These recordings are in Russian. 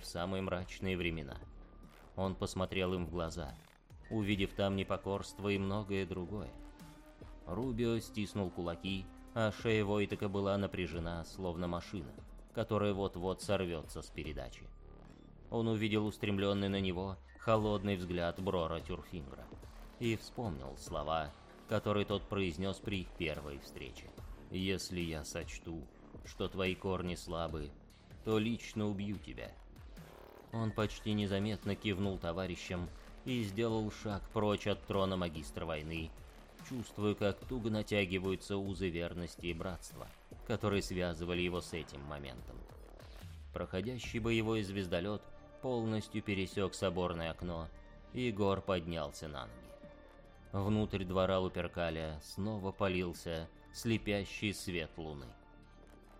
в самые мрачные времена. Он посмотрел им в глаза, увидев там непокорство и многое другое. Рубио стиснул кулаки, а шея Войтека была напряжена, словно машина, которая вот-вот сорвется с передачи. Он увидел устремленный на него холодный взгляд Брора Тюрфингра и вспомнил слова, которые тот произнес при их первой встрече. «Если я сочту, что твои корни слабы, то лично убью тебя». Он почти незаметно кивнул товарищам и сделал шаг прочь от трона магистра войны, чувствуя, как туго натягиваются узы верности и братства, которые связывали его с этим моментом. Проходящий боевой звездолет полностью пересек соборное окно, и Гор поднялся на ноги. Внутрь двора Луперкаля снова полился слепящий свет луны.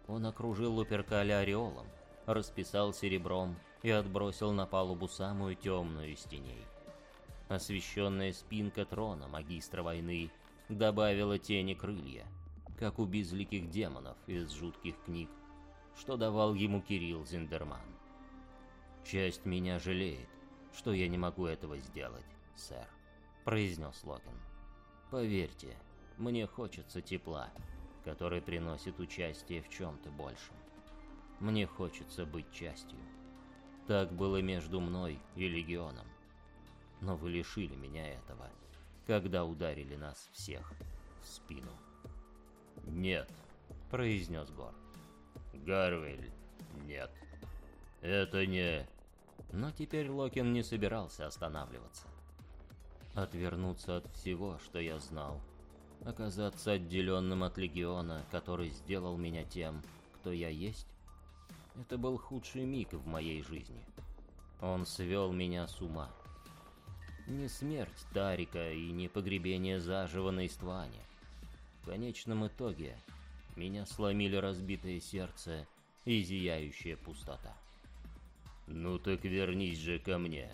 Он окружил Луперкаля ореолом, расписал серебром и отбросил на палубу самую темную из теней. Освещенная спинка трона магистра войны добавила тени крылья, как у безликих демонов из жутких книг, что давал ему Кирилл Зиндерман. «Часть меня жалеет, что я не могу этого сделать, сэр», — произнес Локин. «Поверьте, мне хочется тепла, который приносит участие в чем-то большем. Мне хочется быть частью. Так было между мной и Легионом. Но вы лишили меня этого, когда ударили нас всех в спину». «Нет», — произнес Гор. «Гарвель, нет. Это не...» Но теперь Локин не собирался останавливаться. Отвернуться от всего, что я знал. Оказаться отделенным от Легиона, который сделал меня тем, кто я есть. Это был худший миг в моей жизни. Он свел меня с ума. Не смерть Тарика и не погребение заживо на Истване. В конечном итоге меня сломили разбитое сердце и зияющая пустота. «Ну так вернись же ко мне,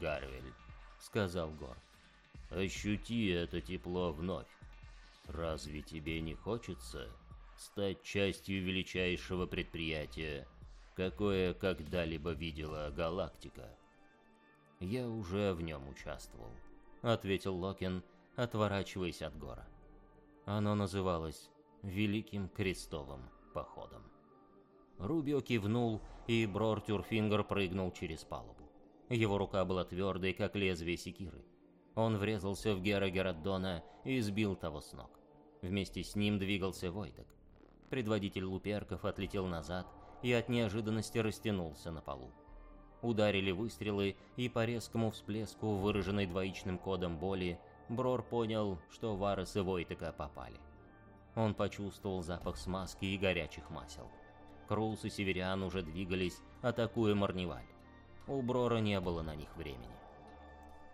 Гарвель», — сказал Гор. «Ощути это тепло вновь. Разве тебе не хочется стать частью величайшего предприятия, какое когда-либо видела галактика?» «Я уже в нем участвовал», — ответил Локин, отворачиваясь от Гора. Оно называлось «Великим крестовым походом». Рубио кивнул, и Брор Тюрфингер прыгнул через палубу. Его рука была твердой, как лезвие секиры. Он врезался в Гера Героддона и сбил того с ног. Вместе с ним двигался Войтек. Предводитель луперков отлетел назад и от неожиданности растянулся на полу. Ударили выстрелы, и по резкому всплеску, выраженной двоичным кодом боли, Брор понял, что Варес и Войтека попали. Он почувствовал запах смазки и горячих масел. Кроус и Северян уже двигались, атакуя Марневаль. У Брора не было на них времени.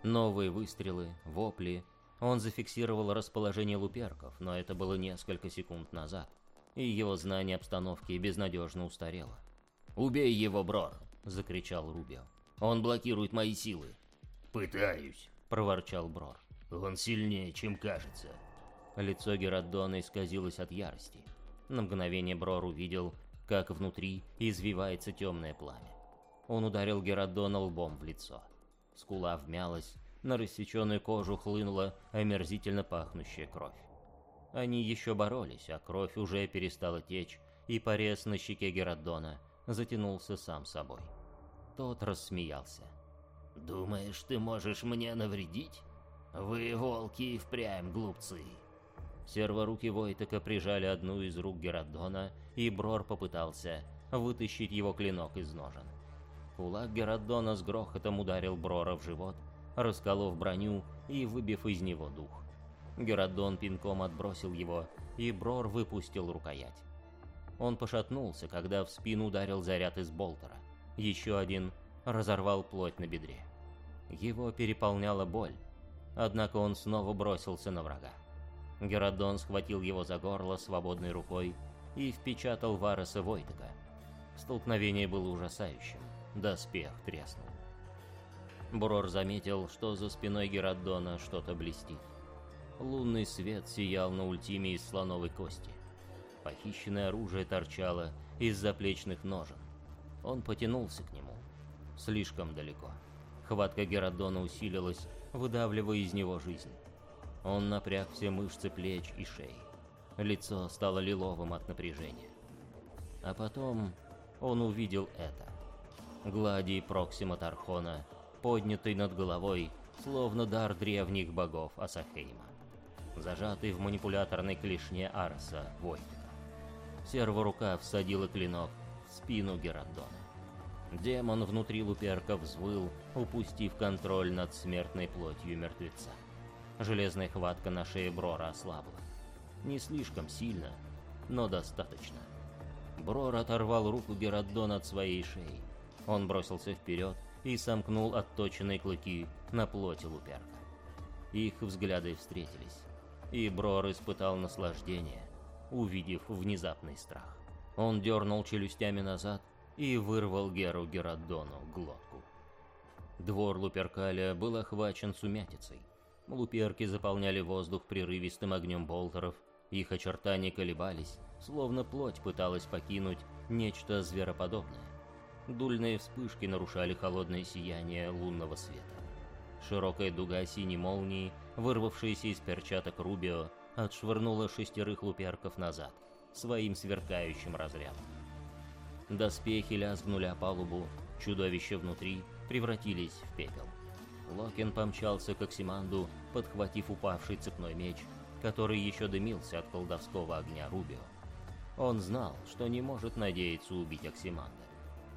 Новые выстрелы, вопли. Он зафиксировал расположение луперков, но это было несколько секунд назад, и его знание обстановки безнадежно устарело. «Убей его, Брор!» — закричал Рубио. «Он блокирует мои силы!» «Пытаюсь!» — проворчал Брор. «Он сильнее, чем кажется!» Лицо Геродона исказилось от ярости. На мгновение Брор увидел, как внутри извивается темное пламя. Он ударил Геродона лбом в лицо. Скула вмялась, на рассеченную кожу хлынула омерзительно пахнущая кровь. Они еще боролись, а кровь уже перестала течь, и порез на щеке Геродона затянулся сам собой. Тот рассмеялся. «Думаешь, ты можешь мне навредить? Вы, волки, и впрямь глупцы!» Серворуки Войтека прижали одну из рук Геродона, и Брор попытался вытащить его клинок из ножен. Кулак Геродона с грохотом ударил Брора в живот, расколов броню и выбив из него дух. Геродон пинком отбросил его, и Брор выпустил рукоять. Он пошатнулся, когда в спину ударил заряд из болтера. Еще один разорвал плоть на бедре. Его переполняла боль, однако он снова бросился на врага. Геродон схватил его за горло свободной рукой и впечатал Вареса Войтека. Столкновение было ужасающим, доспех треснул. Брор заметил, что за спиной Геродона что-то блестит. Лунный свет сиял на ультиме из слоновой кости. Похищенное оружие торчало из заплечных ножен. Он потянулся к нему, Слишком далеко. Хватка Геродона усилилась, выдавливая из него жизнь. Он напряг все мышцы плеч и шеи. Лицо стало лиловым от напряжения. А потом он увидел это. Гладий Проксима Тархона, поднятый над головой, словно дар древних богов Асахейма. Зажатый в манипуляторной клешне Арса Войтика. Серва рука всадила клинок в спину Геродона. Демон внутри Луперка взвыл, упустив контроль над смертной плотью мертвеца. Железная хватка на шее Брора ослабла. Не слишком сильно, но достаточно. Брор оторвал руку Геродона от своей шеи. Он бросился вперед и сомкнул отточенные клыки на плоти Луперка. Их взгляды встретились, и Брор испытал наслаждение, увидев внезапный страх. Он дернул челюстями назад и вырвал Геру Геродону глотку. Двор Луперкаля был охвачен сумятицей. Луперки заполняли воздух прерывистым огнем болтеров, их очертания колебались, словно плоть пыталась покинуть нечто звероподобное. Дульные вспышки нарушали холодное сияние лунного света. Широкая дуга синей молнии, вырвавшаяся из перчаток Рубио, отшвырнула шестерых луперков назад, своим сверкающим разрядом. Доспехи лязгнули о палубу, чудовища внутри превратились в пепел. Локин помчался к Оксиманду, подхватив упавший цепной меч, который еще дымился от колдовского огня Рубио. Он знал, что не может надеяться убить Оксиманда,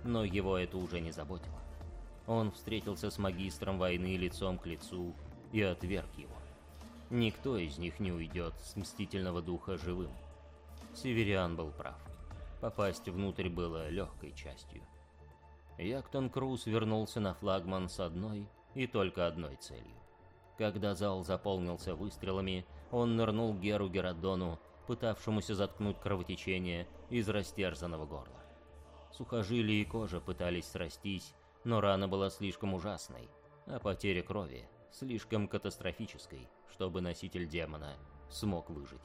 но его это уже не заботило. Он встретился с магистром войны лицом к лицу и отверг его. Никто из них не уйдет с мстительного духа живым. Севериан был прав. Попасть внутрь было легкой частью. Яктон Круз вернулся на флагман с одной и только одной целью. Когда зал заполнился выстрелами, он нырнул Геру Геродону, пытавшемуся заткнуть кровотечение из растерзанного горла. Сухожилия и кожа пытались срастись, но рана была слишком ужасной, а потеря крови слишком катастрофической, чтобы носитель демона смог выжить.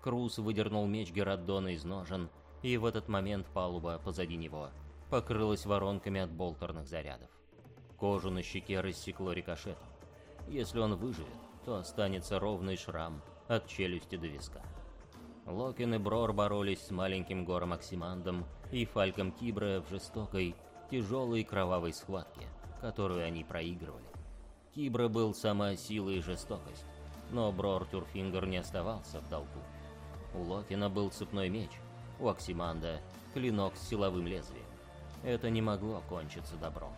Круз выдернул меч Геродона из ножен и в этот момент палуба позади него покрылась воронками от болтерных зарядов. Кожу на щеке рассекло рикошетом. Если он выживет, то останется ровный шрам от челюсти до виска. Локин и Брор боролись с маленьким гором Оксимандом и Фальком Кибра в жестокой, тяжелой кровавой схватке, которую они проигрывали. Кибра был сама сила и жестокость, но Брор Тюрфингер не оставался в долгу. У Локина был цепной меч, у Оксиманда клинок с силовым лезвием. Это не могло кончиться добром.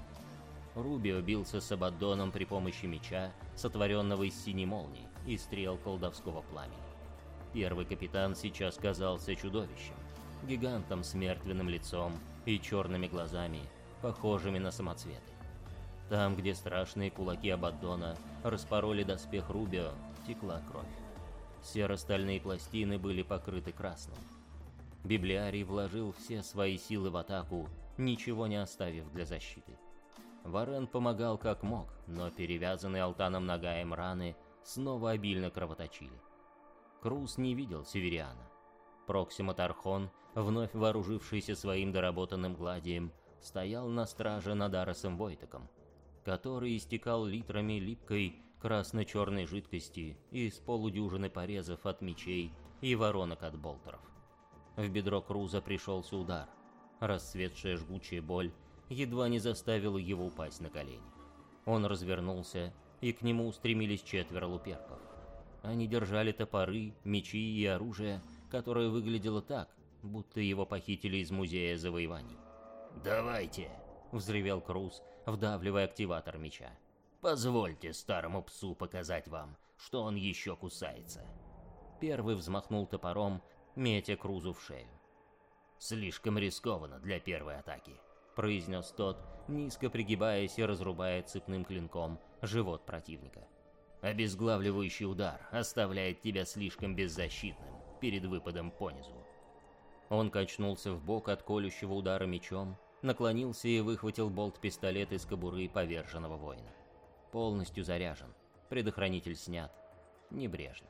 Рубио бился с Абаддоном при помощи меча, сотворенного из синей молнии и стрел колдовского пламени. Первый капитан сейчас казался чудовищем, гигантом с мертвенным лицом и черными глазами, похожими на самоцветы. Там, где страшные кулаки Абаддона распороли доспех Рубио, текла кровь. Серо-стальные пластины были покрыты красным. Библиарий вложил все свои силы в атаку, ничего не оставив для защиты. Варен помогал как мог, но перевязанные Алтаном Нагаем раны снова обильно кровоточили. Круз не видел Севериана. Проксима Тархон, вновь вооружившийся своим доработанным гладием, стоял на страже над Аросом Войтоком, который истекал литрами липкой красно-черной жидкости из полудюжины порезов от мечей и воронок от болтеров. В бедро Круза пришелся удар. Расцветшая жгучая боль едва не заставила его упасть на колени. Он развернулся, и к нему устремились четверо луперков. Они держали топоры, мечи и оружие, которое выглядело так, будто его похитили из музея завоеваний. «Давайте!» — взревел Круз, вдавливая активатор меча. «Позвольте старому псу показать вам, что он еще кусается». Первый взмахнул топором, метя Крузу в шею. «Слишком рискованно для первой атаки», — произнес тот, низко пригибаясь и разрубая цепным клинком живот противника. «Обезглавливающий удар оставляет тебя слишком беззащитным перед выпадом понизу». Он качнулся в бок от колющего удара мечом, наклонился и выхватил болт-пистолет из кобуры поверженного воина. Полностью заряжен, предохранитель снят, небрежно.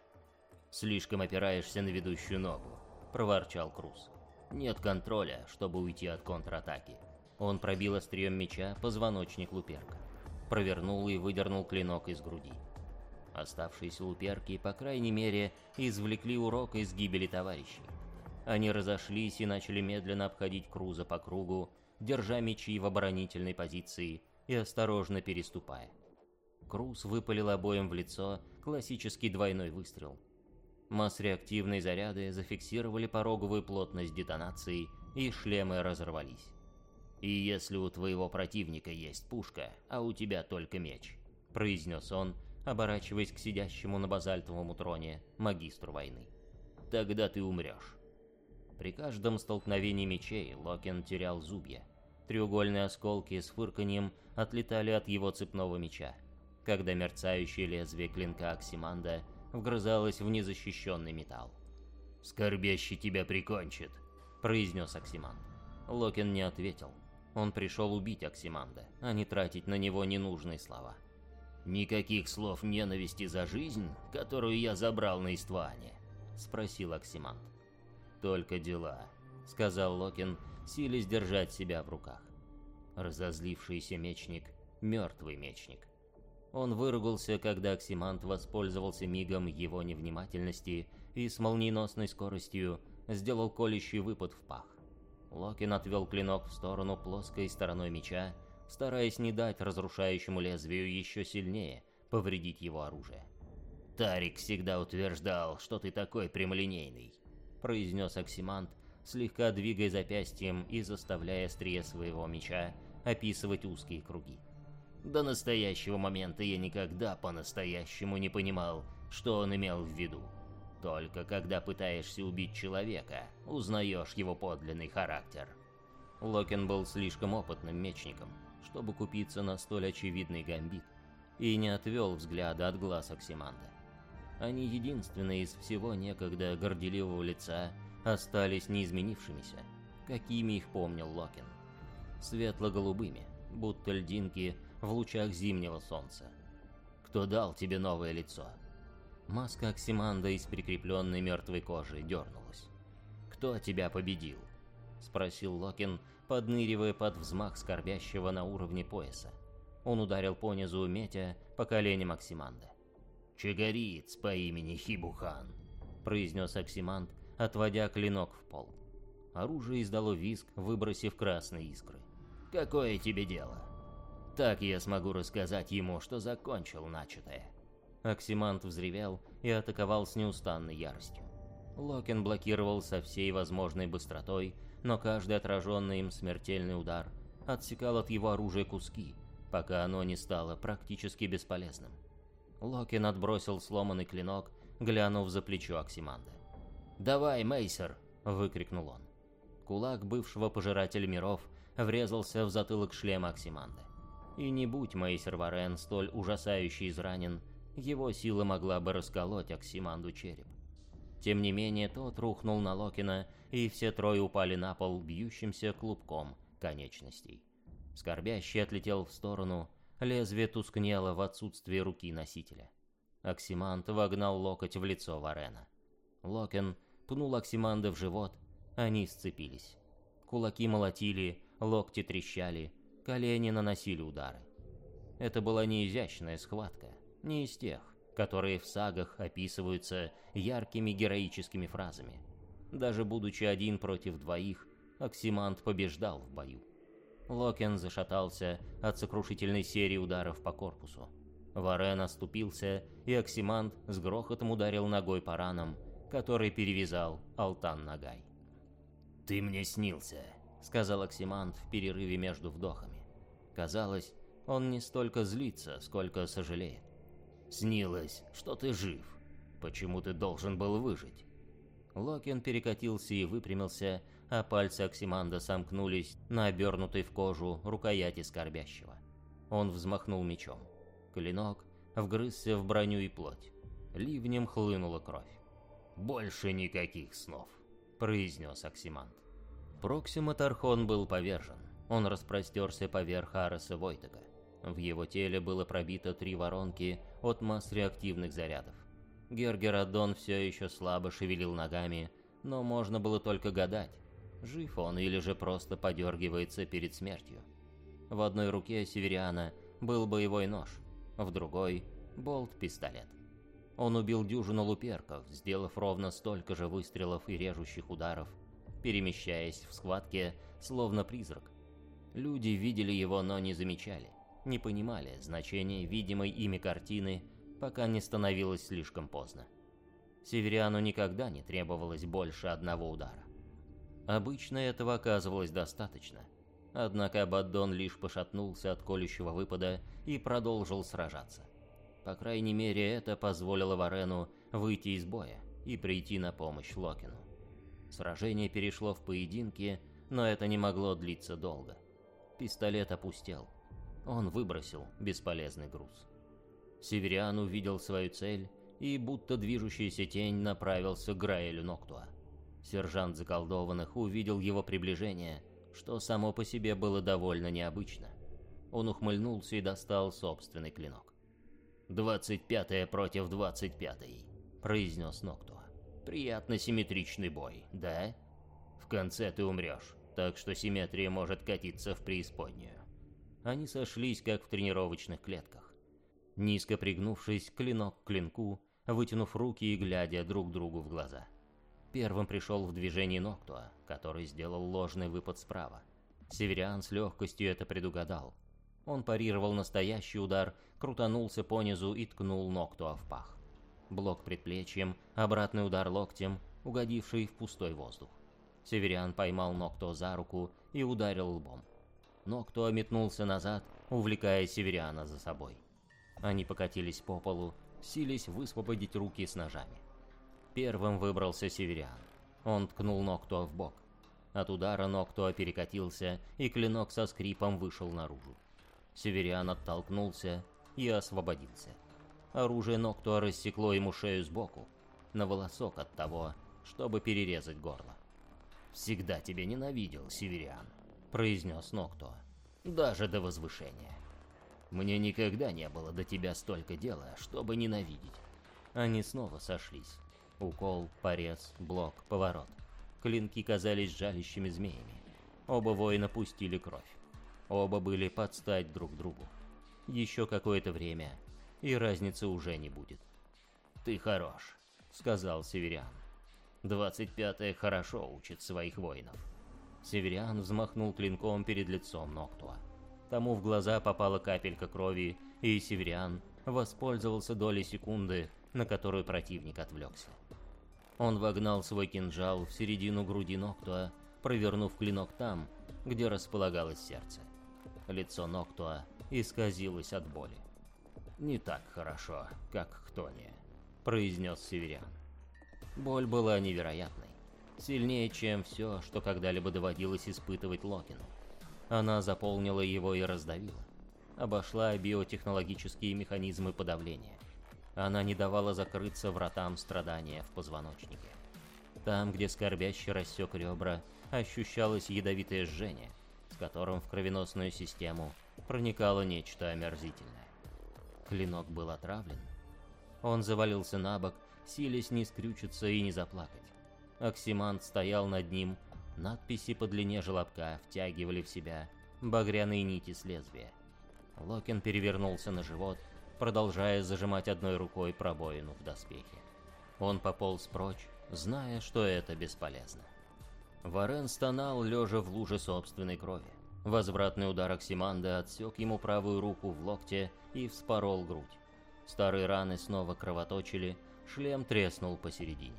«Слишком опираешься на ведущую ногу», — проворчал Круз. «Нет контроля, чтобы уйти от контратаки. Он пробил острием меча позвоночник Луперка. Провернул и выдернул клинок из груди. Оставшиеся луперки, по крайней мере, извлекли урок из гибели товарищей. Они разошлись и начали медленно обходить Круза по кругу, держа мечи в оборонительной позиции и осторожно переступая. Круз выпалил обоим в лицо классический двойной выстрел. Масс-реактивные заряды зафиксировали пороговую плотность детонации, и шлемы разорвались. «И если у твоего противника есть пушка, а у тебя только меч», — произнес он, оборачиваясь к сидящему на базальтовом троне магистру войны. «Тогда ты умрешь». При каждом столкновении мечей Локин терял зубья. Треугольные осколки с фырканьем отлетали от его цепного меча, когда мерцающее лезвие клинка Оксиманда вгрызалось в незащищенный металл. «Скорбящий тебя прикончит», — произнес Оксиманд. Локин не ответил. Он пришел убить Оксиманда, а не тратить на него ненужные слова. «Никаких слов ненависти за жизнь, которую я забрал на Истване?» — спросил Оксиманд. «Только дела», — сказал Локин, силясь держать себя в руках. Разозлившийся мечник — мертвый мечник. Он выругался, когда Оксимант воспользовался мигом его невнимательности и с молниеносной скоростью сделал колющий выпад в пах. Локин отвел клинок в сторону плоской стороной меча, стараясь не дать разрушающему лезвию еще сильнее повредить его оружие. «Тарик всегда утверждал, что ты такой прямолинейный», — произнес Оксимант, слегка двигая запястьем и заставляя острие своего меча описывать узкие круги. До настоящего момента я никогда по-настоящему не понимал, что он имел в виду. Только когда пытаешься убить человека, узнаешь его подлинный характер. Локин был слишком опытным мечником, чтобы купиться на столь очевидный гамбит, и не отвел взгляда от глаз Оксиманда. Они единственные из всего некогда горделивого лица остались неизменившимися, какими их помнил Локин. Светло-голубыми, будто льдинки в лучах зимнего солнца. Кто дал тебе новое лицо? Маска Оксиманда из прикрепленной мертвой кожи дернулась. «Кто тебя победил?» — спросил Локин, подныривая под взмах скорбящего на уровне пояса. Он ударил по низу метя по коленям Оксиманда. «Чагариец по имени Хибухан», — произнес Оксиманд, отводя клинок в пол. Оружие издало визг, выбросив красные искры. «Какое тебе дело?» Так я смогу рассказать ему, что закончил начатое. Оксимант взревел и атаковал с неустанной яростью. Локин блокировал со всей возможной быстротой, но каждый отраженный им смертельный удар отсекал от его оружия куски, пока оно не стало практически бесполезным. Локин отбросил сломанный клинок, глянув за плечо Оксиманда. «Давай, Мейсер!» — выкрикнул он. Кулак бывшего пожирателя миров врезался в затылок шлема Оксиманда. И не будь Мейсер Варен столь ужасающе изранен, его сила могла бы расколоть Оксиманду череп. Тем не менее, тот рухнул на Локина, и все трое упали на пол бьющимся клубком конечностей. Скорбящий отлетел в сторону, лезвие тускнело в отсутствие руки носителя. Оксимант вогнал локоть в лицо Варена. Локин пнул Оксиманда в живот, они сцепились. Кулаки молотили, локти трещали, колени наносили удары. Это была не изящная схватка, не из тех, которые в сагах описываются яркими героическими фразами. Даже будучи один против двоих, Оксимант побеждал в бою. Локен зашатался от сокрушительной серии ударов по корпусу. Варен оступился, и Оксимант с грохотом ударил ногой по ранам, который перевязал Алтан Нагай. «Ты мне снился», — сказал Оксимант в перерыве между вдохами. Казалось, он не столько злится, сколько сожалеет. «Снилось, что ты жив. Почему ты должен был выжить?» Локин перекатился и выпрямился, а пальцы Оксиманда сомкнулись на обернутой в кожу рукояти скорбящего. Он взмахнул мечом. Клинок вгрызся в броню и плоть. Ливнем хлынула кровь. «Больше никаких снов», — произнес Оксиманд. Проксима Тархон был повержен. Он распростерся поверх Ареса Войтека. В его теле было пробито три воронки от масс реактивных зарядов. Гергерадон все еще слабо шевелил ногами, но можно было только гадать, Жив он или же просто подергивается перед смертью. В одной руке Севериана был боевой нож, в другой — болт-пистолет. Он убил дюжину луперков, сделав ровно столько же выстрелов и режущих ударов, перемещаясь в схватке, словно призрак. Люди видели его, но не замечали, не понимали значения видимой ими картины, пока не становилось слишком поздно. Севериану никогда не требовалось больше одного удара. Обычно этого оказывалось достаточно. Однако Абаддон лишь пошатнулся от колющего выпада и продолжил сражаться. По крайней мере, это позволило Варену выйти из боя и прийти на помощь Локину. Сражение перешло в поединки, но это не могло длиться долго. Пистолет опустел. Он выбросил бесполезный груз. Севериан увидел свою цель и, будто движущаяся тень, направился к Граэлю Ноктуа. Сержант заколдованных увидел его приближение, что само по себе было довольно необычно. Он ухмыльнулся и достал собственный клинок. «Двадцать пятая против двадцать пятой», — произнес Ноктуа. «Приятно симметричный бой, да? В конце ты умрешь, так что симметрия может катиться в преисподнюю». Они сошлись, как в тренировочных клетках. Низко пригнувшись, клинок к клинку, вытянув руки и глядя друг другу в глаза — Первым пришел в движение Ноктуа, который сделал ложный выпад справа. Севериан с легкостью это предугадал. Он парировал настоящий удар, крутанулся понизу и ткнул Ноктуа в пах. Блок предплечьем, обратный удар локтем, угодивший в пустой воздух. Севериан поймал Ноктуа за руку и ударил лбом. Ноктуа метнулся назад, увлекая Севериана за собой. Они покатились по полу, сились высвободить руки с ножами. Первым выбрался Северян. Он ткнул Ноктуа в бок. От удара Ноктуа перекатился, и клинок со скрипом вышел наружу. Северян оттолкнулся и освободился. Оружие Ноктуа рассекло ему шею сбоку, на волосок от того, чтобы перерезать горло. «Всегда тебя ненавидел, Северян», — произнес Ноктуа. «Даже до возвышения. Мне никогда не было до тебя столько дела, чтобы ненавидеть». Они снова сошлись. Укол, порез, блок, поворот. Клинки казались жалящими змеями. Оба воина пустили кровь. Оба были под стать друг другу. Еще какое-то время, и разницы уже не будет. «Ты хорош», — сказал Северян. «Двадцать пятое хорошо учит своих воинов». Северян взмахнул клинком перед лицом Ноктуа. Тому в глаза попала капелька крови, и Северян воспользовался долей секунды, на которую противник отвлекся. Он вогнал свой кинжал в середину груди Ноктуа, провернув клинок там, где располагалось сердце. Лицо Ноктуа исказилось от боли. «Не так хорошо, как Хтония», — произнес Северян. Боль была невероятной. Сильнее, чем все, что когда-либо доводилось испытывать Локину. Она заполнила его и раздавила. Обошла биотехнологические механизмы подавления. Она не давала закрыться вратам страдания в позвоночнике. Там, где скорбящий рассек ребра, ощущалось ядовитое жжение, с которым в кровеносную систему проникало нечто омерзительное. Клинок был отравлен. Он завалился на бок, силясь не скрючиться и не заплакать. Оксимант стоял над ним, надписи по длине желобка втягивали в себя багряные нити с лезвия. Локин перевернулся на живот продолжая зажимать одной рукой пробоину в доспехе. Он пополз прочь, зная, что это бесполезно. Варен стонал, лежа в луже собственной крови. Возвратный удар Оксиманда отсек ему правую руку в локте и вспорол грудь. Старые раны снова кровоточили, шлем треснул посередине.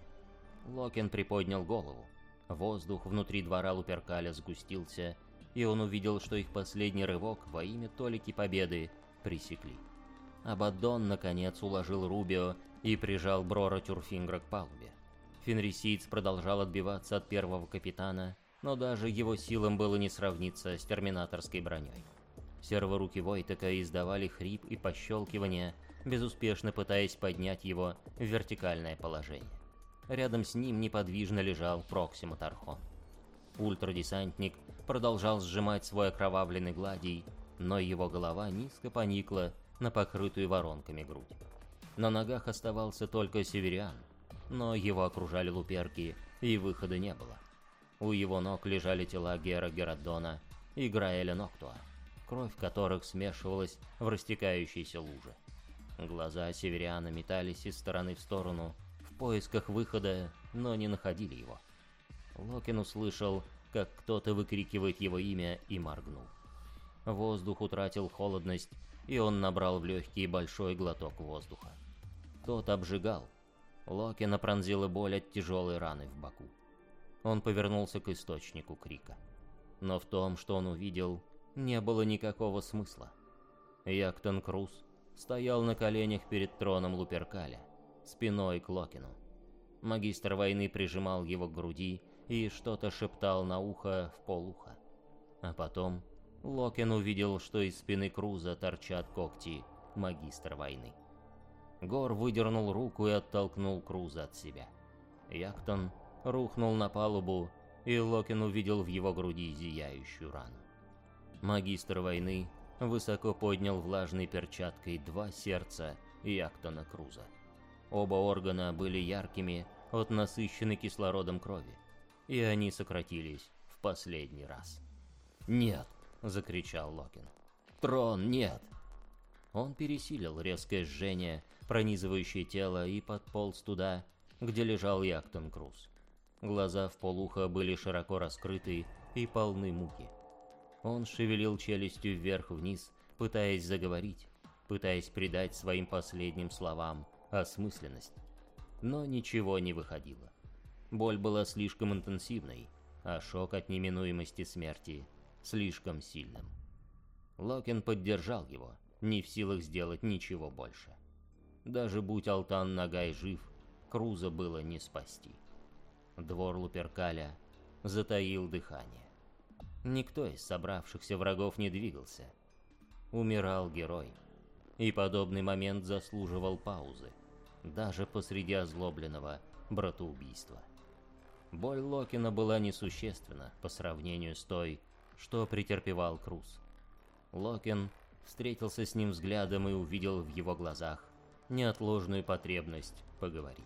Локин приподнял голову. Воздух внутри двора Луперкаля сгустился, и он увидел, что их последний рывок во имя Толики Победы пресекли. Абаддон, наконец, уложил Рубио и прижал Брора Тюрфингра к палубе. Фенрисиец продолжал отбиваться от первого капитана, но даже его силам было не сравниться с терминаторской броней. Серворуки Войтека издавали хрип и пощелкивание, безуспешно пытаясь поднять его в вертикальное положение. Рядом с ним неподвижно лежал Проксима Тархон. Ультрадесантник продолжал сжимать свой окровавленный гладий, но его голова низко поникла на покрытую воронками грудь. На ногах оставался только северян, но его окружали луперки, и выхода не было. У его ног лежали тела Гера Геродона и Граэля Ноктуа, кровь которых смешивалась в растекающейся луже. Глаза северяна метались из стороны в сторону в поисках выхода, но не находили его. Локин услышал, как кто-то выкрикивает его имя и моргнул. Воздух утратил холодность, и он набрал в легкий большой глоток воздуха. Тот обжигал. Локина пронзила боль от тяжелой раны в боку. Он повернулся к источнику крика. Но в том, что он увидел, не было никакого смысла. Яктон Круз стоял на коленях перед троном Луперкаля, спиной к Локину. Магистр войны прижимал его к груди и что-то шептал на ухо в полуха. А потом Локин увидел, что из спины Круза торчат когти магистра войны. Гор выдернул руку и оттолкнул Круза от себя. Яктон рухнул на палубу, и Локин увидел в его груди зияющую рану. Магистр войны высоко поднял влажной перчаткой два сердца Яктона Круза. Оба органа были яркими от насыщенной кислородом крови, и они сократились в последний раз. «Нет!» — закричал Локин. «Трон, нет!» Он пересилил резкое жжение, пронизывающее тело, и подполз туда, где лежал Яктон Круз. Глаза в полухо были широко раскрыты и полны муки. Он шевелил челюстью вверх-вниз, пытаясь заговорить, пытаясь придать своим последним словам осмысленность. Но ничего не выходило. Боль была слишком интенсивной, а шок от неминуемости смерти слишком сильным. Локин поддержал его, не в силах сделать ничего больше. Даже будь Алтан Нагай жив, Круза было не спасти. Двор Луперкаля затаил дыхание. Никто из собравшихся врагов не двигался. Умирал герой. И подобный момент заслуживал паузы, даже посреди озлобленного братоубийства. Боль Локина была несущественна по сравнению с той, что претерпевал Круз. Локин встретился с ним взглядом и увидел в его глазах неотложную потребность поговорить.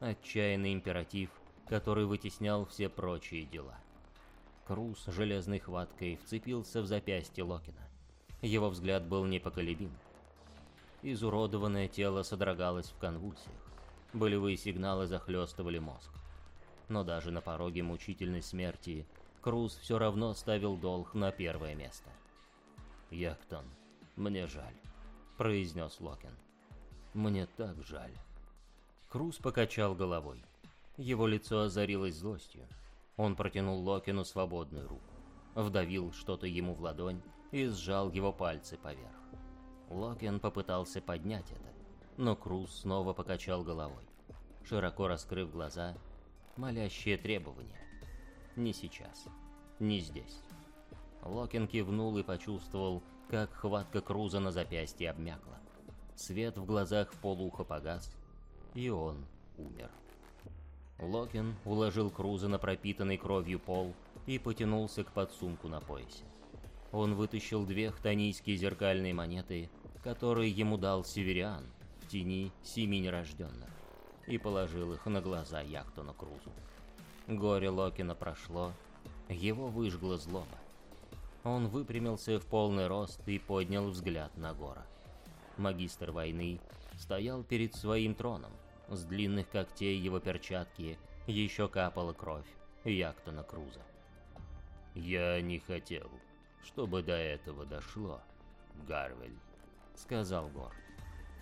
Отчаянный императив – который вытеснял все прочие дела. Круз железной хваткой вцепился в запястье Локина. Его взгляд был непоколебим. Изуродованное тело содрогалось в конвульсиях. Болевые сигналы захлестывали мозг. Но даже на пороге мучительной смерти Круз все равно ставил долг на первое место. «Яктон, мне жаль», — произнес Локин. «Мне так жаль». Круз покачал головой. Его лицо озарилось злостью. Он протянул Локину свободную руку, вдавил что-то ему в ладонь и сжал его пальцы поверх. Локин попытался поднять это, но Круз снова покачал головой, широко раскрыв глаза, молящие требования. Не сейчас, не здесь. Локин кивнул и почувствовал, как хватка Круза на запястье обмякла. Свет в глазах в полухо погас, и он умер. Локин уложил Круза на пропитанный кровью пол и потянулся к подсумку на поясе. Он вытащил две хтонийские зеркальные монеты, которые ему дал Севериан в тени семи нерожденных, и положил их на глаза Яктону Крузу. Горе Локина прошло, его выжгла злоба. Он выпрямился в полный рост и поднял взгляд на гора. Магистр войны стоял перед своим троном, с длинных когтей его перчатки еще капала кровь Яктона Круза. «Я не хотел, чтобы до этого дошло, Гарвель», — сказал Гор.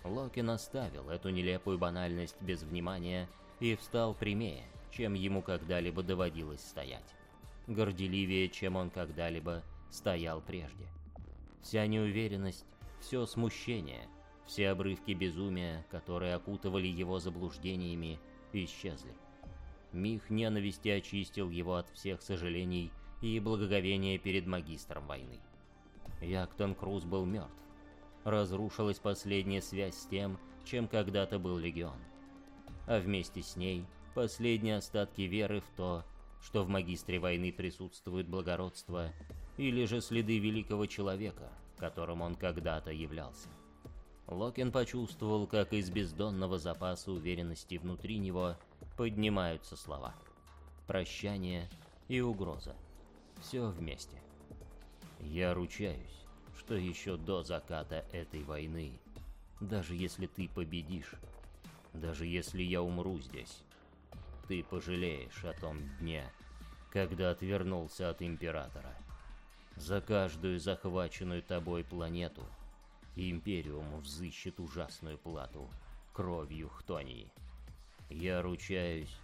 Локин оставил эту нелепую банальность без внимания и встал прямее, чем ему когда-либо доводилось стоять. Горделивее, чем он когда-либо стоял прежде. Вся неуверенность, все смущение — все обрывки безумия, которые окутывали его заблуждениями, исчезли. Мих ненависти очистил его от всех сожалений и благоговения перед магистром войны. Яктон Круз был мертв. Разрушилась последняя связь с тем, чем когда-то был Легион. А вместе с ней последние остатки веры в то, что в магистре войны присутствует благородство, или же следы великого человека, которым он когда-то являлся. Локин почувствовал, как из бездонного запаса уверенности внутри него поднимаются слова. Прощание и угроза. Все вместе. Я ручаюсь, что еще до заката этой войны, даже если ты победишь, даже если я умру здесь, ты пожалеешь о том дне, когда отвернулся от Императора. За каждую захваченную тобой планету Империум взыщет ужасную плату кровью Хтонии. Я ручаюсь,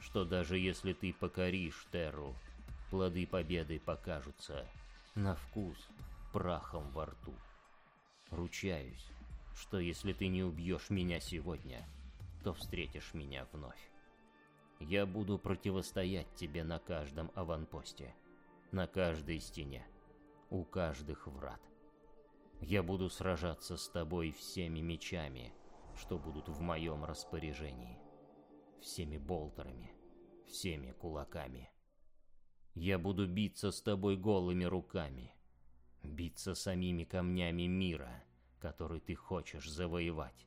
что даже если ты покоришь Терру, плоды победы покажутся на вкус прахом во рту. Ручаюсь, что если ты не убьешь меня сегодня, то встретишь меня вновь. Я буду противостоять тебе на каждом аванпосте, на каждой стене, у каждых врат. Я буду сражаться с тобой всеми мечами, что будут в моем распоряжении, всеми болтерами, всеми кулаками. Я буду биться с тобой голыми руками, биться самими камнями мира, который ты хочешь завоевать.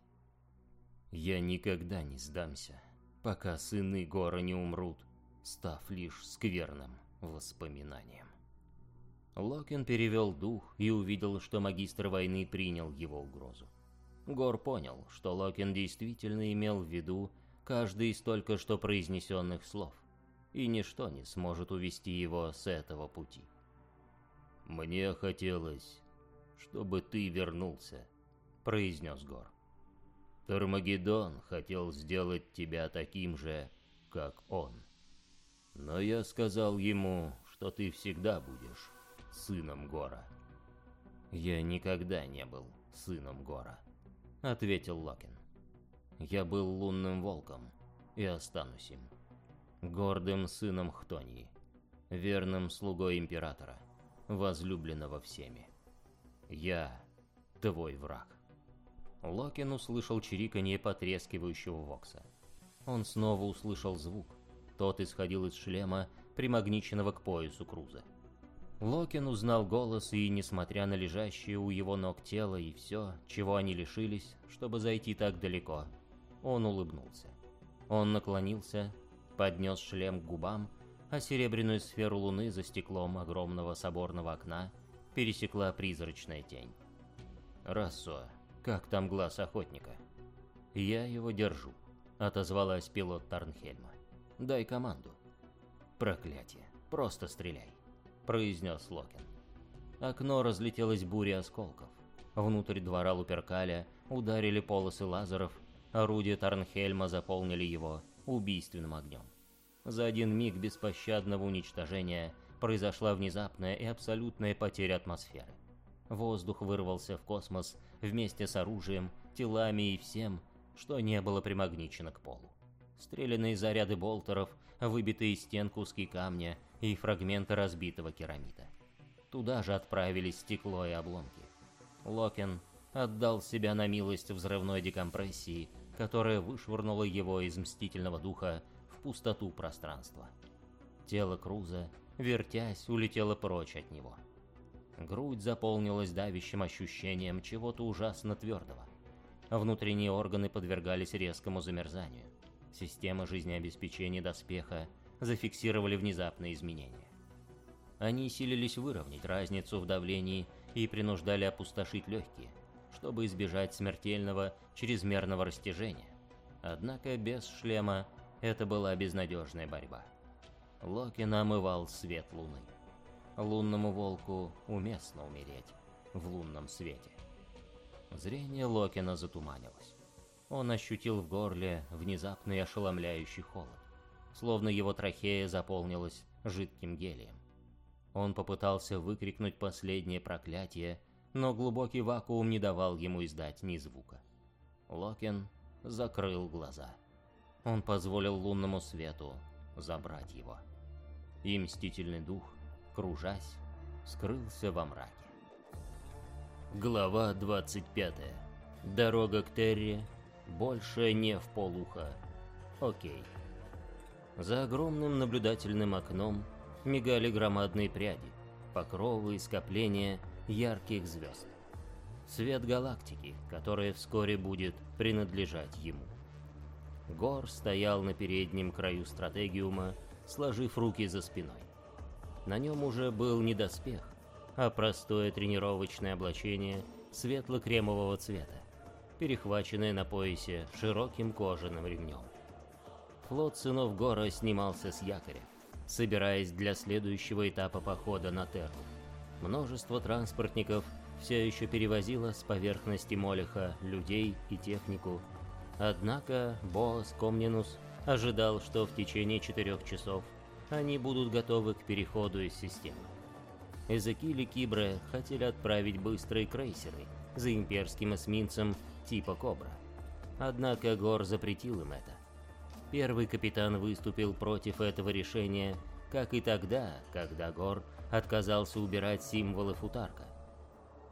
Я никогда не сдамся, пока сыны гора не умрут, став лишь скверным воспоминанием. Локин перевел дух и увидел, что магистр войны принял его угрозу. Гор понял, что Локин действительно имел в виду каждый из только что произнесенных слов, и ничто не сможет увести его с этого пути. «Мне хотелось, чтобы ты вернулся», — произнес Гор. «Термагеддон хотел сделать тебя таким же, как он. Но я сказал ему, что ты всегда будешь сыном Гора». «Я никогда не был сыном Гора», — ответил Локин. «Я был лунным волком и останусь им» гордым сыном Хтонии, верным слугой императора, возлюбленного всеми. Я твой враг. Локин услышал чириканье потрескивающего Вокса. Он снова услышал звук. Тот исходил из шлема, примагниченного к поясу Круза. Локин узнал голос и, несмотря на лежащее у его ног тело и все, чего они лишились, чтобы зайти так далеко, он улыбнулся. Он наклонился поднес шлем к губам, а серебряную сферу луны за стеклом огромного соборного окна пересекла призрачная тень. «Рассо, как там глаз охотника?» «Я его держу», — отозвалась пилот Тарнхельма. «Дай команду». «Проклятие, просто стреляй», — произнес Локин. Окно разлетелось бурей осколков. Внутрь двора Луперкаля ударили полосы лазеров, орудия Тарнхельма заполнили его убийственным огнем. За один миг беспощадного уничтожения произошла внезапная и абсолютная потеря атмосферы. Воздух вырвался в космос вместе с оружием, телами и всем, что не было примагничено к полу. Стрелянные заряды болтеров, выбитые из стен куски камня и фрагменты разбитого керамита. Туда же отправились стекло и обломки. Локин отдал себя на милость взрывной декомпрессии, которая вышвырнула его из мстительного духа пустоту пространства. Тело Круза, вертясь, улетело прочь от него. Грудь заполнилась давящим ощущением чего-то ужасно твердого. Внутренние органы подвергались резкому замерзанию. Система жизнеобеспечения доспеха зафиксировали внезапные изменения. Они силились выровнять разницу в давлении и принуждали опустошить легкие, чтобы избежать смертельного чрезмерного растяжения. Однако без шлема это была безнадежная борьба. Локи намывал свет луны. Лунному волку уместно умереть в лунном свете. Зрение Локина затуманилось. Он ощутил в горле внезапный ошеломляющий холод, словно его трахея заполнилась жидким гелием. Он попытался выкрикнуть последнее проклятие, но глубокий вакуум не давал ему издать ни звука. Локин закрыл глаза он позволил лунному свету забрать его. И мстительный дух, кружась, скрылся во мраке. Глава 25. Дорога к Терри больше не в полуха. Окей. За огромным наблюдательным окном мигали громадные пряди, покровы и скопления ярких звезд. Свет галактики, которая вскоре будет принадлежать ему. Гор стоял на переднем краю стратегиума, сложив руки за спиной. На нем уже был не доспех, а простое тренировочное облачение светло-кремового цвета, перехваченное на поясе широким кожаным ремнем. Флот сынов Гора снимался с якоря, собираясь для следующего этапа похода на Терру. Множество транспортников все еще перевозило с поверхности Молеха людей и технику, однако Боас Комнинус ожидал, что в течение четырех часов они будут готовы к переходу из системы. Эзекиль и Кибре хотели отправить быстрые крейсеры за имперским эсминцем типа Кобра. Однако Гор запретил им это. Первый капитан выступил против этого решения, как и тогда, когда Гор отказался убирать символы футарка.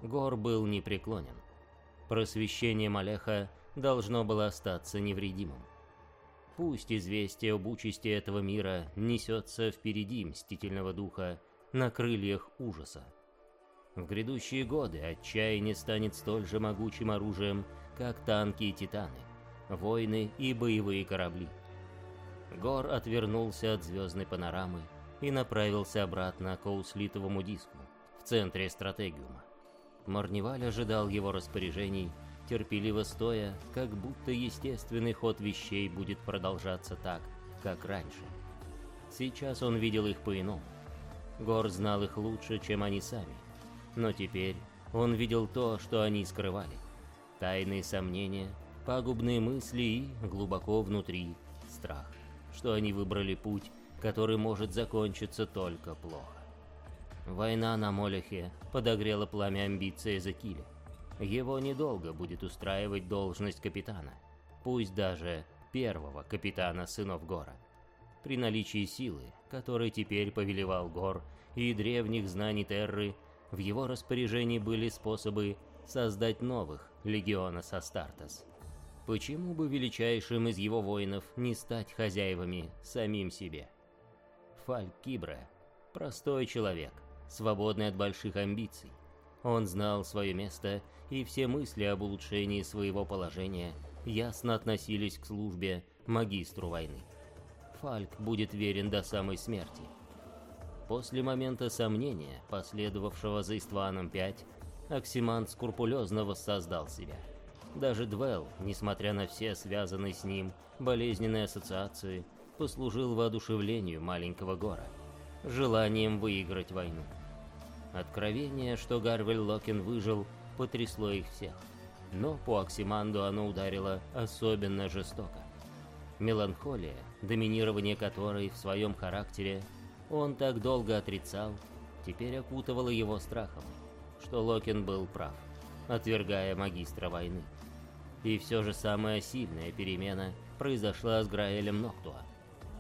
Гор был непреклонен. Просвещение Малеха должно было остаться невредимым. Пусть известие об участи этого мира несется впереди мстительного духа, на крыльях ужаса. В грядущие годы отчаяние станет столь же могучим оружием, как танки и титаны, войны и боевые корабли. Гор отвернулся от звездной панорамы и направился обратно к Оуслитовому диску в центре стратегиума. Марневаль ожидал его распоряжений, терпеливо стоя, как будто естественный ход вещей будет продолжаться так, как раньше. Сейчас он видел их по-иному. Гор знал их лучше, чем они сами. Но теперь он видел то, что они скрывали. Тайные сомнения, пагубные мысли и, глубоко внутри, страх, что они выбрали путь, который может закончиться только плохо. Война на Молехе подогрела пламя амбиций Эзекиля. Его недолго будет устраивать должность капитана, пусть даже первого капитана сынов Гора. При наличии силы, которой теперь повелевал Гор, и древних знаний Терры, в его распоряжении были способы создать новых легиона Састартес. Почему бы величайшим из его воинов не стать хозяевами самим себе? Фальк Кибра – простой человек, свободный от больших амбиций. Он знал свое место, и все мысли об улучшении своего положения ясно относились к службе магистру войны. Фальк будет верен до самой смерти. После момента сомнения, последовавшего за Истваном 5, Оксимант скрупулезно воссоздал себя. Даже Двел, несмотря на все связанные с ним болезненные ассоциации, послужил воодушевлению маленького гора, желанием выиграть войну. Откровение, что Гарвель Локин выжил, потрясло их всех. Но по Оксиманду оно ударило особенно жестоко. Меланхолия, доминирование которой в своем характере он так долго отрицал, теперь окутывало его страхом, что Локин был прав, отвергая магистра войны. И все же самая сильная перемена произошла с Граэлем Ноктуа.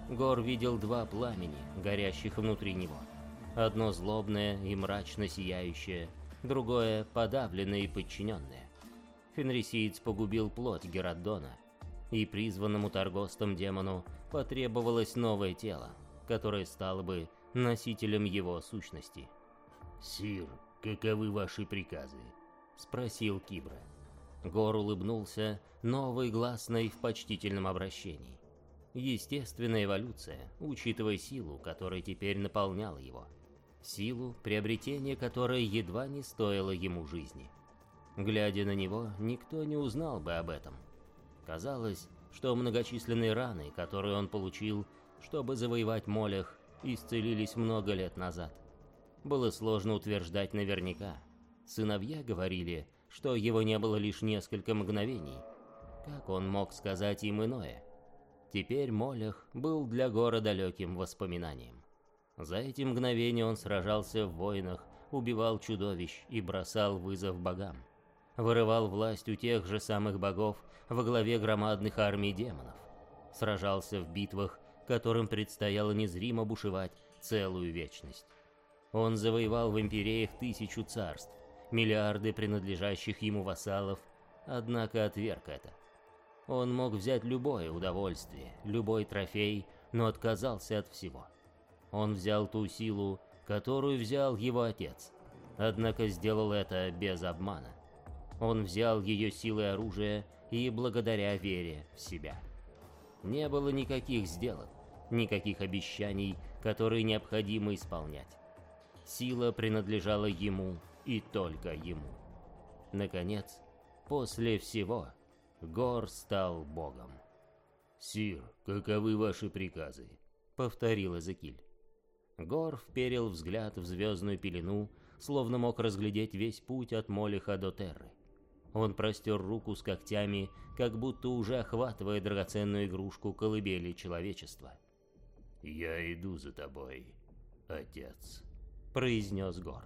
Гор видел два пламени, горящих внутри него. Одно злобное и мрачно сияющее, другое подавленное и подчиненное. Фенрисиец погубил плоть Геродона, и призванному торгостом демону потребовалось новое тело, которое стало бы носителем его сущности. «Сир, каковы ваши приказы?» — спросил Кибра. Гор улыбнулся, новой гласной в почтительном обращении. Естественная эволюция, учитывая силу, которая теперь наполняла его. Силу, приобретение которой едва не стоило ему жизни. Глядя на него, никто не узнал бы об этом — Казалось, что многочисленные раны, которые он получил, чтобы завоевать Молях, исцелились много лет назад. Было сложно утверждать наверняка. Сыновья говорили, что его не было лишь несколько мгновений. Как он мог сказать им иное? Теперь Молях был для гора далеким воспоминанием. За эти мгновения он сражался в войнах, убивал чудовищ и бросал вызов богам. Вырывал власть у тех же самых богов, во главе громадных армий демонов. Сражался в битвах, которым предстояло незримо бушевать целую вечность. Он завоевал в империях тысячу царств, миллиарды принадлежащих ему вассалов, однако отверг это. Он мог взять любое удовольствие, любой трофей, но отказался от всего. Он взял ту силу, которую взял его отец, однако сделал это без обмана. Он взял ее силой оружия и благодаря вере в себя. Не было никаких сделок, никаких обещаний, которые необходимо исполнять. Сила принадлежала ему и только ему. Наконец, после всего, Гор стал богом. «Сир, каковы ваши приказы?» — повторил Эзекиль. Гор вперил взгляд в звездную пелену, словно мог разглядеть весь путь от Молиха до Терры. Он простер руку с когтями, как будто уже охватывая драгоценную игрушку колыбели человечества. «Я иду за тобой, отец», — произнес Гор.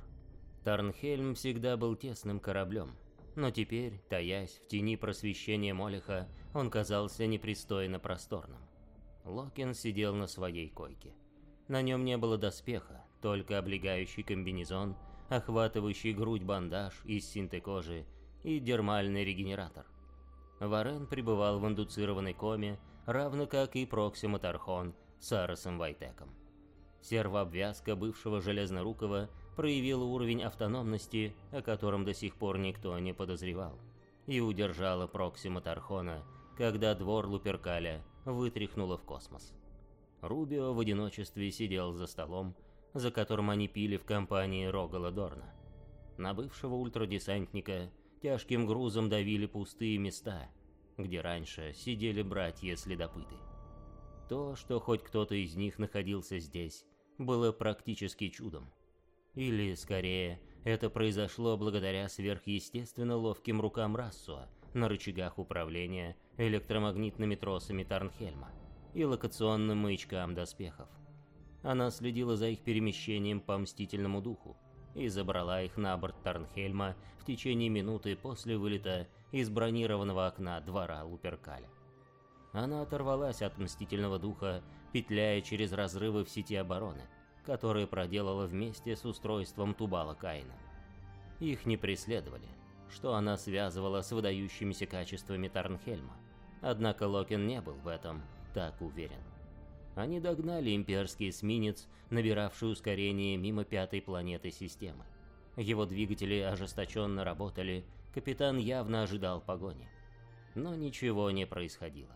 Тарнхельм всегда был тесным кораблем, но теперь, таясь в тени просвещения Молиха, он казался непристойно просторным. Локин сидел на своей койке. На нем не было доспеха, только облегающий комбинезон, охватывающий грудь бандаж из синтекожи и дермальный регенератор. Варен пребывал в индуцированной коме, равно как и Проксима Тархон с Аросом Вайтеком. Сервообвязка бывшего Железнорукова проявила уровень автономности, о котором до сих пор никто не подозревал, и удержала Проксима Тархона, когда двор Луперкаля вытряхнуло в космос. Рубио в одиночестве сидел за столом, за которым они пили в компании Рогала Дорна. На бывшего ультрадесантника тяжким грузом давили пустые места, где раньше сидели братья-следопыты. То, что хоть кто-то из них находился здесь, было практически чудом. Или, скорее, это произошло благодаря сверхъестественно ловким рукам Рассуа на рычагах управления электромагнитными тросами Тарнхельма и локационным маячкам доспехов. Она следила за их перемещением по мстительному духу и забрала их на борт Тарнхельма в течение минуты после вылета из бронированного окна двора Луперкаля. Она оторвалась от мстительного духа, петляя через разрывы в сети обороны, которые проделала вместе с устройством Тубала Каина. Их не преследовали, что она связывала с выдающимися качествами Тарнхельма, однако Локин не был в этом так уверен. Они догнали имперский эсминец, набиравший ускорение мимо пятой планеты системы. Его двигатели ожесточенно работали, капитан явно ожидал погони. Но ничего не происходило.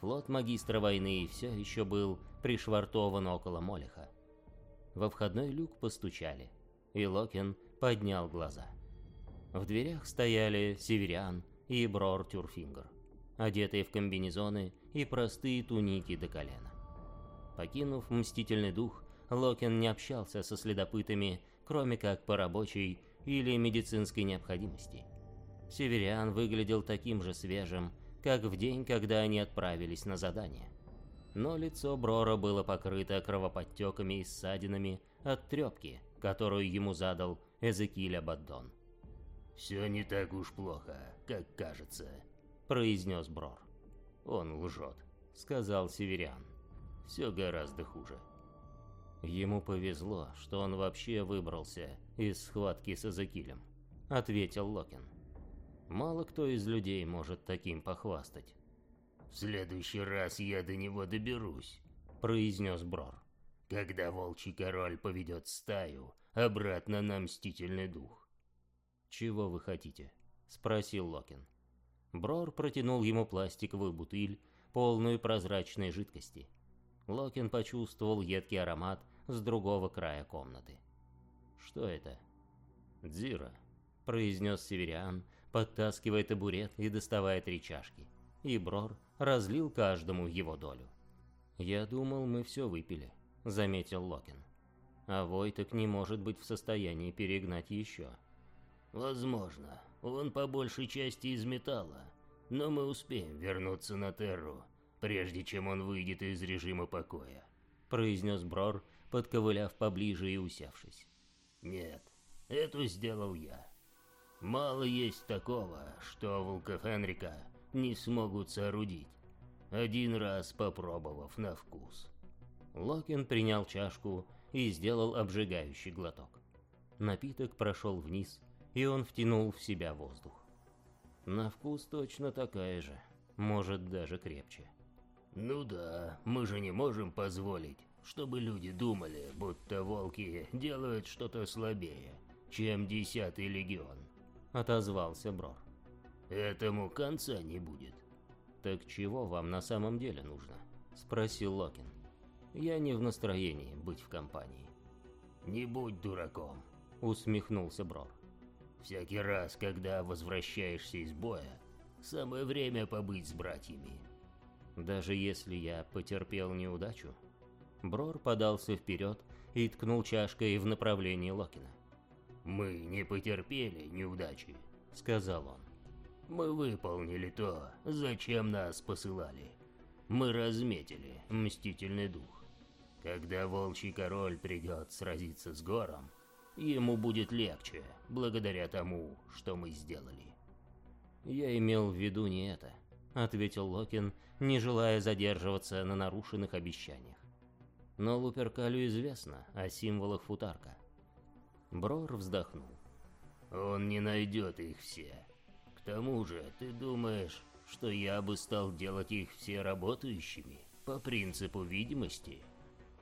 Флот магистра войны все еще был пришвартован около Молиха. Во входной люк постучали, и Локин поднял глаза. В дверях стояли Северян и Брор Тюрфингер, одетые в комбинезоны и простые туники до колена. Покинув мстительный дух, Локин не общался со следопытами, кроме как по рабочей или медицинской необходимости. Северян выглядел таким же свежим, как в день, когда они отправились на задание. Но лицо Брора было покрыто кровоподтеками и ссадинами от трепки, которую ему задал Эзекиль Абаддон. «Все не так уж плохо, как кажется», — произнес Брор. «Он лжет», — сказал Северян все гораздо хуже. Ему повезло, что он вообще выбрался из схватки с Эзекилем, ответил Локин. Мало кто из людей может таким похвастать. В следующий раз я до него доберусь, произнес Брор. Когда волчий король поведет стаю обратно на мстительный дух. Чего вы хотите? спросил Локин. Брор протянул ему пластиковую бутыль, полную прозрачной жидкости. Локин почувствовал едкий аромат с другого края комнаты. «Что это?» «Дзира», — произнес Севериан, подтаскивая табурет и доставая три чашки. И Брор разлил каждому его долю. «Я думал, мы все выпили», — заметил Локин. «А Войтек не может быть в состоянии перегнать еще». «Возможно. Он по большей части из металла. Но мы успеем вернуться на Терру прежде чем он выйдет из режима покоя», — произнес Брор, подковыляв поближе и усевшись. «Нет, это сделал я. Мало есть такого, что Вулкафенрика не смогут соорудить, один раз попробовав на вкус». Локин принял чашку и сделал обжигающий глоток. Напиток прошел вниз, и он втянул в себя воздух. На вкус точно такая же, может даже крепче. Ну да, мы же не можем позволить, чтобы люди думали, будто волки делают что-то слабее, чем Десятый Легион. Отозвался Брор. Этому конца не будет. Так чего вам на самом деле нужно? Спросил Локин. Я не в настроении быть в компании. не будь дураком», — усмехнулся Брор. «Всякий раз, когда возвращаешься из боя, самое время побыть с братьями». «Даже если я потерпел неудачу?» Брор подался вперед и ткнул чашкой в направлении Локина. «Мы не потерпели неудачи», — сказал он. «Мы выполнили то, зачем нас посылали. Мы разметили мстительный дух. Когда Волчий Король придет сразиться с Гором, ему будет легче, благодаря тому, что мы сделали». «Я имел в виду не это», — ответил Локин, не желая задерживаться на нарушенных обещаниях. Но Луперкалю известно о символах футарка. Брор вздохнул. Он не найдет их все. К тому же, ты думаешь, что я бы стал делать их все работающими по принципу видимости?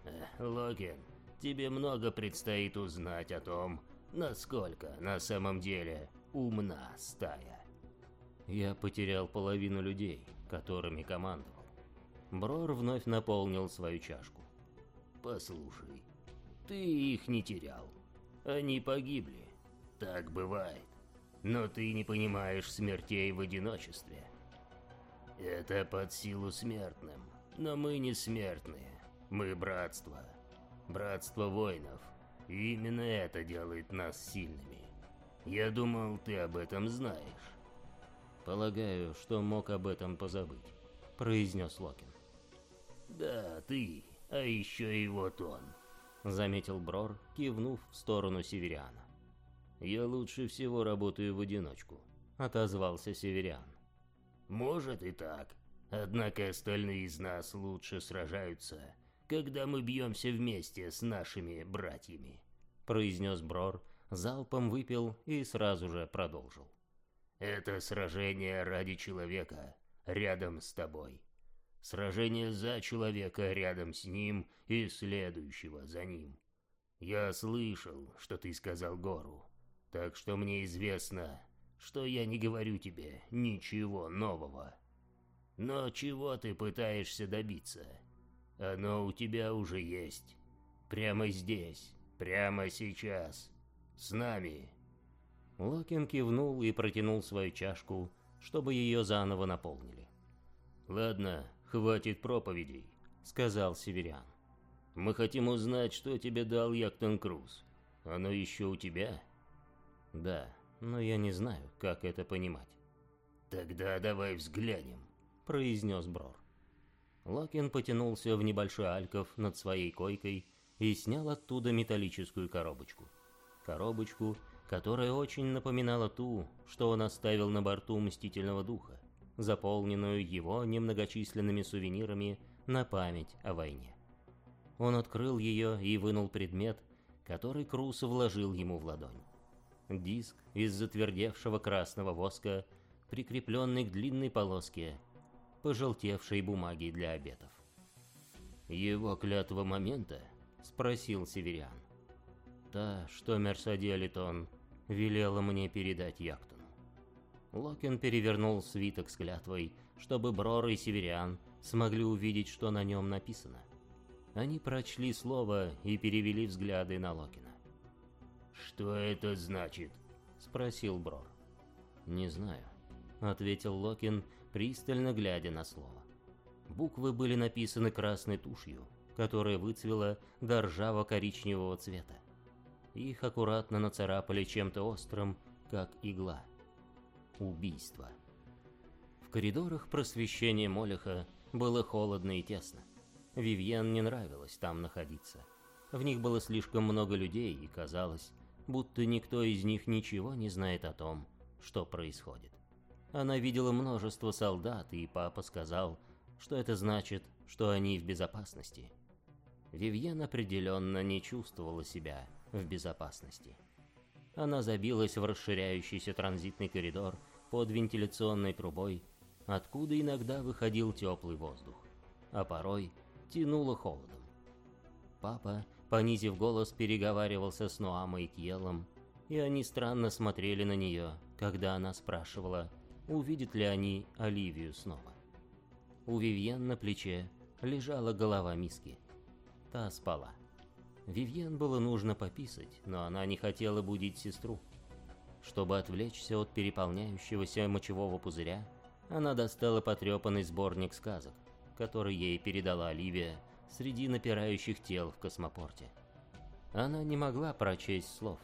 Эх, тебе много предстоит узнать о том, насколько на самом деле умна стая. Я потерял половину людей, которыми командовал. Брор вновь наполнил свою чашку. Послушай, ты их не терял. Они погибли. Так бывает. Но ты не понимаешь смертей в одиночестве. Это под силу смертным. Но мы не смертные. Мы братство. Братство воинов. И именно это делает нас сильными. Я думал, ты об этом знаешь. Полагаю, что мог об этом позабыть, произнес Локин. Да, ты а еще и вот он», — заметил Брор, кивнув в сторону Севериана. «Я лучше всего работаю в одиночку», — отозвался Севериан. «Может и так. Однако остальные из нас лучше сражаются, когда мы бьемся вместе с нашими братьями», — произнес Брор, залпом выпил и сразу же продолжил. «Это сражение ради человека, рядом с тобой. Сражение за человека рядом с ним и следующего за ним. Я слышал, что ты сказал Гору, так что мне известно, что я не говорю тебе ничего нового. Но чего ты пытаешься добиться? Оно у тебя уже есть. Прямо здесь, прямо сейчас. С нами. Локин кивнул и протянул свою чашку, чтобы ее заново наполнили. «Ладно, «Хватит проповедей», — сказал Северян. «Мы хотим узнать, что тебе дал Яктон Круз. Оно еще у тебя?» «Да, но я не знаю, как это понимать». «Тогда давай взглянем», — произнес Брор. Локин потянулся в небольшой альков над своей койкой и снял оттуда металлическую коробочку. Коробочку, которая очень напоминала ту, что он оставил на борту Мстительного Духа заполненную его немногочисленными сувенирами на память о войне. Он открыл ее и вынул предмет, который Крус вложил ему в ладонь. Диск из затвердевшего красного воска, прикрепленный к длинной полоске, пожелтевшей бумаги для обетов. «Его клятва момента?» — спросил Северян. «Та, что Мерсаделитон велела мне передать яхту. Локин перевернул свиток с клятвой, чтобы Брор и Северян смогли увидеть, что на нем написано. Они прочли слово и перевели взгляды на Локина. «Что это значит?» — спросил Брор. «Не знаю», — ответил Локин, пристально глядя на слово. Буквы были написаны красной тушью, которая выцвела до ржаво-коричневого цвета. Их аккуратно нацарапали чем-то острым, как игла убийство. В коридорах просвещения Молеха было холодно и тесно. Вивьен не нравилось там находиться. В них было слишком много людей, и казалось, будто никто из них ничего не знает о том, что происходит. Она видела множество солдат, и папа сказал, что это значит, что они в безопасности. Вивьен определенно не чувствовала себя в безопасности. Она забилась в расширяющийся транзитный коридор под вентиляционной трубой, откуда иногда выходил теплый воздух, а порой тянуло холодом. Папа, понизив голос, переговаривался с Нуамой и Кьелом, и они странно смотрели на нее, когда она спрашивала, увидят ли они Оливию снова. У Вивьен на плече лежала голова миски. Та спала. Вивьен было нужно пописать, но она не хотела будить сестру. Чтобы отвлечься от переполняющегося мочевого пузыря, она достала потрепанный сборник сказок, который ей передала Оливия среди напирающих тел в космопорте. Она не могла прочесть слов.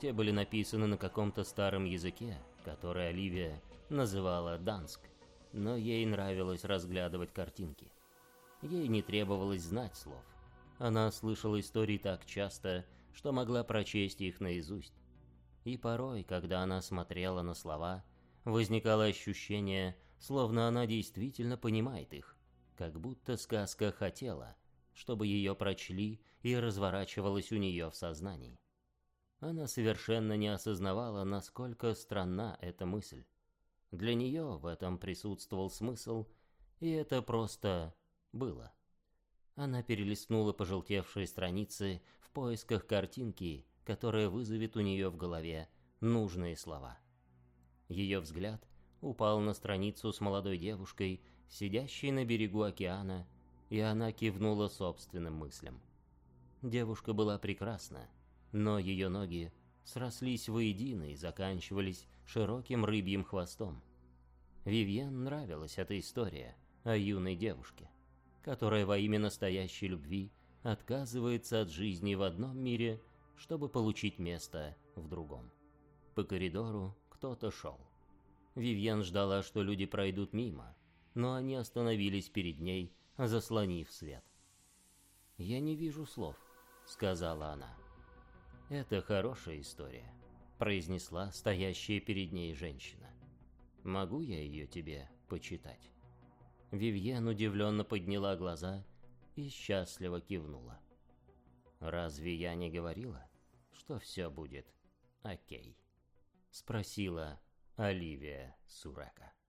Те были написаны на каком-то старом языке, который Оливия называла Данск, но ей нравилось разглядывать картинки. Ей не требовалось знать слов. Она слышала истории так часто, что могла прочесть их наизусть. И порой, когда она смотрела на слова, возникало ощущение, словно она действительно понимает их, как будто сказка хотела, чтобы ее прочли и разворачивалась у нее в сознании. Она совершенно не осознавала, насколько странна эта мысль. Для нее в этом присутствовал смысл, и это просто было. Она перелистнула пожелтевшие страницы в поисках картинки, которая вызовет у нее в голове нужные слова. Ее взгляд упал на страницу с молодой девушкой, сидящей на берегу океана, и она кивнула собственным мыслям. Девушка была прекрасна, но ее ноги срослись воедино и заканчивались широким рыбьим хвостом. Вивьен нравилась эта история о юной девушке которая во имя настоящей любви отказывается от жизни в одном мире, чтобы получить место в другом. По коридору кто-то шел. Вивьен ждала, что люди пройдут мимо, но они остановились перед ней, заслонив свет. «Я не вижу слов», — сказала она. «Это хорошая история», — произнесла стоящая перед ней женщина. «Могу я ее тебе почитать?» Вивьен удивленно подняла глаза и счастливо кивнула. «Разве я не говорила, что все будет окей?» — спросила Оливия Сурака.